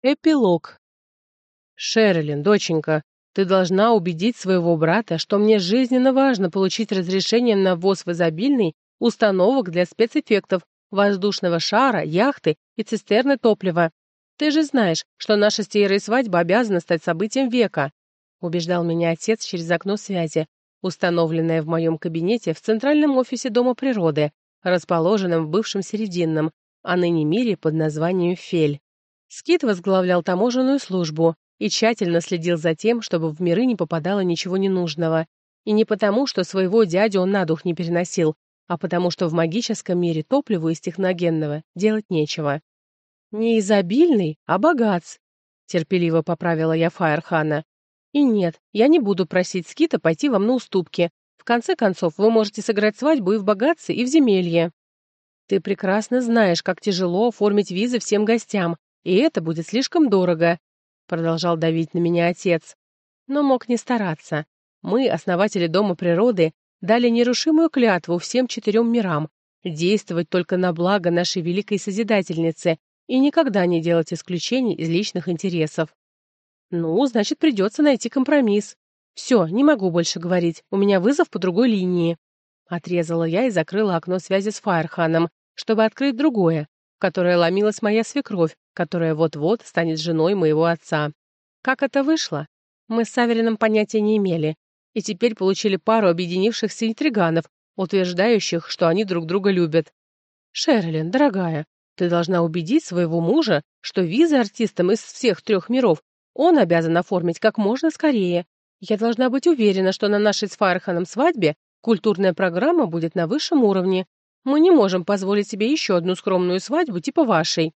Эпилог. «Шерлин, доченька, ты должна убедить своего брата, что мне жизненно важно получить разрешение на ввоз в изобильный установок для спецэффектов, воздушного шара, яхты и цистерны топлива. Ты же знаешь, что наша с свадьба обязана стать событием века», убеждал меня отец через окно связи, установленное в моем кабинете в центральном офисе Дома природы, расположенном в бывшем Серединном, а ныне мире под названием Фель. Скит возглавлял таможенную службу и тщательно следил за тем, чтобы в миры не попадало ничего ненужного. И не потому, что своего дядю он на дух не переносил, а потому что в магическом мире топливу из техногенного делать нечего. «Не изобильный, а богатс», — терпеливо поправила я Фаерхана. «И нет, я не буду просить Скита пойти вам на уступки. В конце концов, вы можете сыграть свадьбу и в богатце, и в земелье». «Ты прекрасно знаешь, как тяжело оформить визы всем гостям, и это будет слишком дорого», — продолжал давить на меня отец. Но мог не стараться. Мы, основатели Дома природы, дали нерушимую клятву всем четырем мирам действовать только на благо нашей великой Созидательницы и никогда не делать исключений из личных интересов. Ну, значит, придется найти компромисс. Все, не могу больше говорить, у меня вызов по другой линии. Отрезала я и закрыла окно связи с Фаерханом, чтобы открыть другое, которая ломилась моя свекровь, которая вот-вот станет женой моего отца. Как это вышло? Мы с Савериным понятия не имели, и теперь получили пару объединившихся интриганов, утверждающих, что они друг друга любят. «Шерлин, дорогая, ты должна убедить своего мужа, что визы артистам из всех трех миров он обязан оформить как можно скорее. Я должна быть уверена, что на нашей с Фарханом свадьбе культурная программа будет на высшем уровне. Мы не можем позволить себе еще одну скромную свадьбу типа вашей.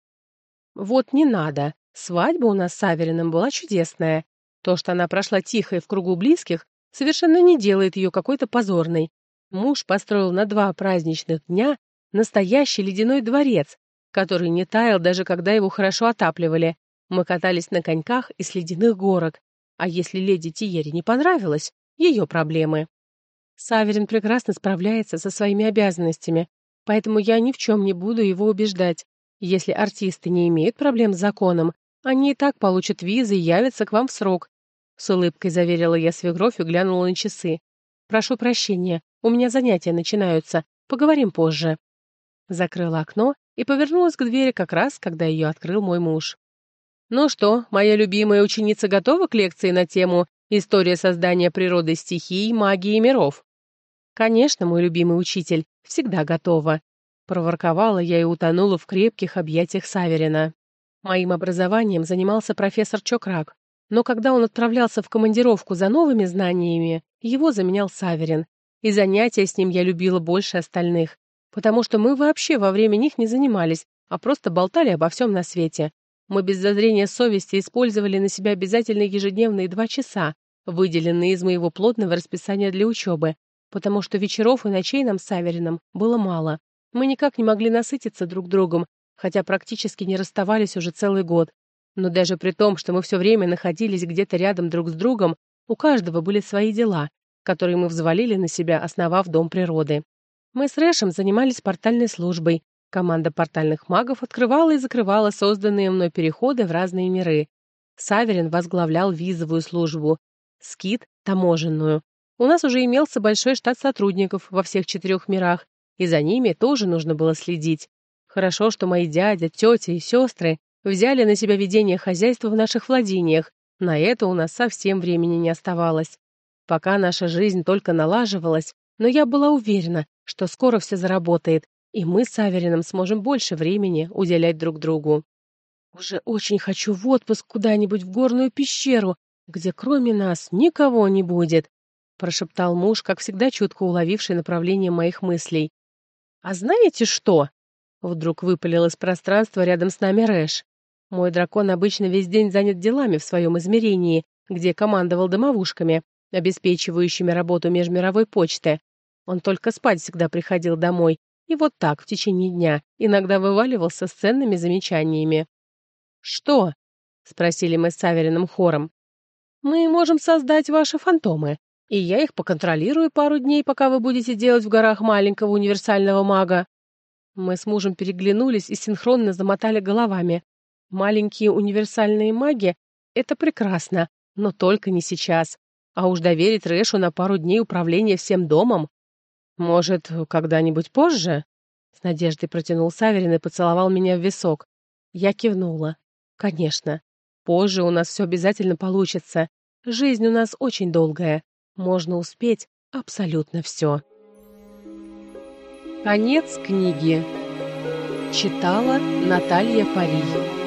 Вот не надо. Свадьба у нас с Авериным была чудесная. То, что она прошла тихо и в кругу близких, совершенно не делает ее какой-то позорной. Муж построил на два праздничных дня настоящий ледяной дворец, который не таял даже когда его хорошо отапливали. Мы катались на коньках и с ледяных горок. А если леди Тиере не понравилось, ее проблемы. Саверин прекрасно справляется со своими обязанностями поэтому я ни в чем не буду его убеждать. Если артисты не имеют проблем с законом, они и так получат визы и явятся к вам в срок. С улыбкой заверила я свекровь и глянула на часы. «Прошу прощения, у меня занятия начинаются. Поговорим позже». Закрыла окно и повернулась к двери как раз, когда ее открыл мой муж. «Ну что, моя любимая ученица готова к лекции на тему «История создания природы стихий, магии и миров»?» Конечно, мой любимый учитель всегда готова. Проворковала я и утонула в крепких объятиях Саверина. Моим образованием занимался профессор Чокрак, но когда он отправлялся в командировку за новыми знаниями, его заменял Саверин, и занятия с ним я любила больше остальных, потому что мы вообще во время них не занимались, а просто болтали обо всем на свете. Мы без зазрения совести использовали на себя обязательные ежедневные два часа, выделенные из моего плотного расписания для учебы, потому что вечеров и ночей нам с Аверином было мало. Мы никак не могли насытиться друг другом, хотя практически не расставались уже целый год. Но даже при том, что мы все время находились где-то рядом друг с другом, у каждого были свои дела, которые мы взвалили на себя, основав Дом природы. Мы с Рэшем занимались портальной службой. Команда портальных магов открывала и закрывала созданные мной переходы в разные миры. Саверин возглавлял визовую службу, Скит — таможенную, у нас уже имелся большой штат сотрудников во всех четырех мирах, и за ними тоже нужно было следить. Хорошо, что мои дядя, тетя и сестры взяли на себя ведение хозяйства в наших владениях, на это у нас совсем времени не оставалось. Пока наша жизнь только налаживалась, но я была уверена, что скоро все заработает, и мы с Аверином сможем больше времени уделять друг другу. Уже очень хочу в отпуск куда-нибудь в горную пещеру, где кроме нас никого не будет, прошептал муж, как всегда чутко уловивший направление моих мыслей. «А знаете что?» Вдруг выпалил из пространства рядом с нами Рэш. Мой дракон обычно весь день занят делами в своем измерении, где командовал домовушками, обеспечивающими работу межмировой почты. Он только спать всегда приходил домой, и вот так в течение дня иногда вываливался с ценными замечаниями. «Что?» — спросили мы с Савериным хором. «Мы можем создать ваши фантомы», и я их поконтролирую пару дней, пока вы будете делать в горах маленького универсального мага. Мы с мужем переглянулись и синхронно замотали головами. Маленькие универсальные маги — это прекрасно, но только не сейчас. А уж доверить Рэшу на пару дней управления всем домом. Может, когда-нибудь позже? С надеждой протянул Саверин и поцеловал меня в висок. Я кивнула. Конечно. Позже у нас все обязательно получится. Жизнь у нас очень долгая можно успеть абсолютно все. Конец книги. Читала Наталья Парий.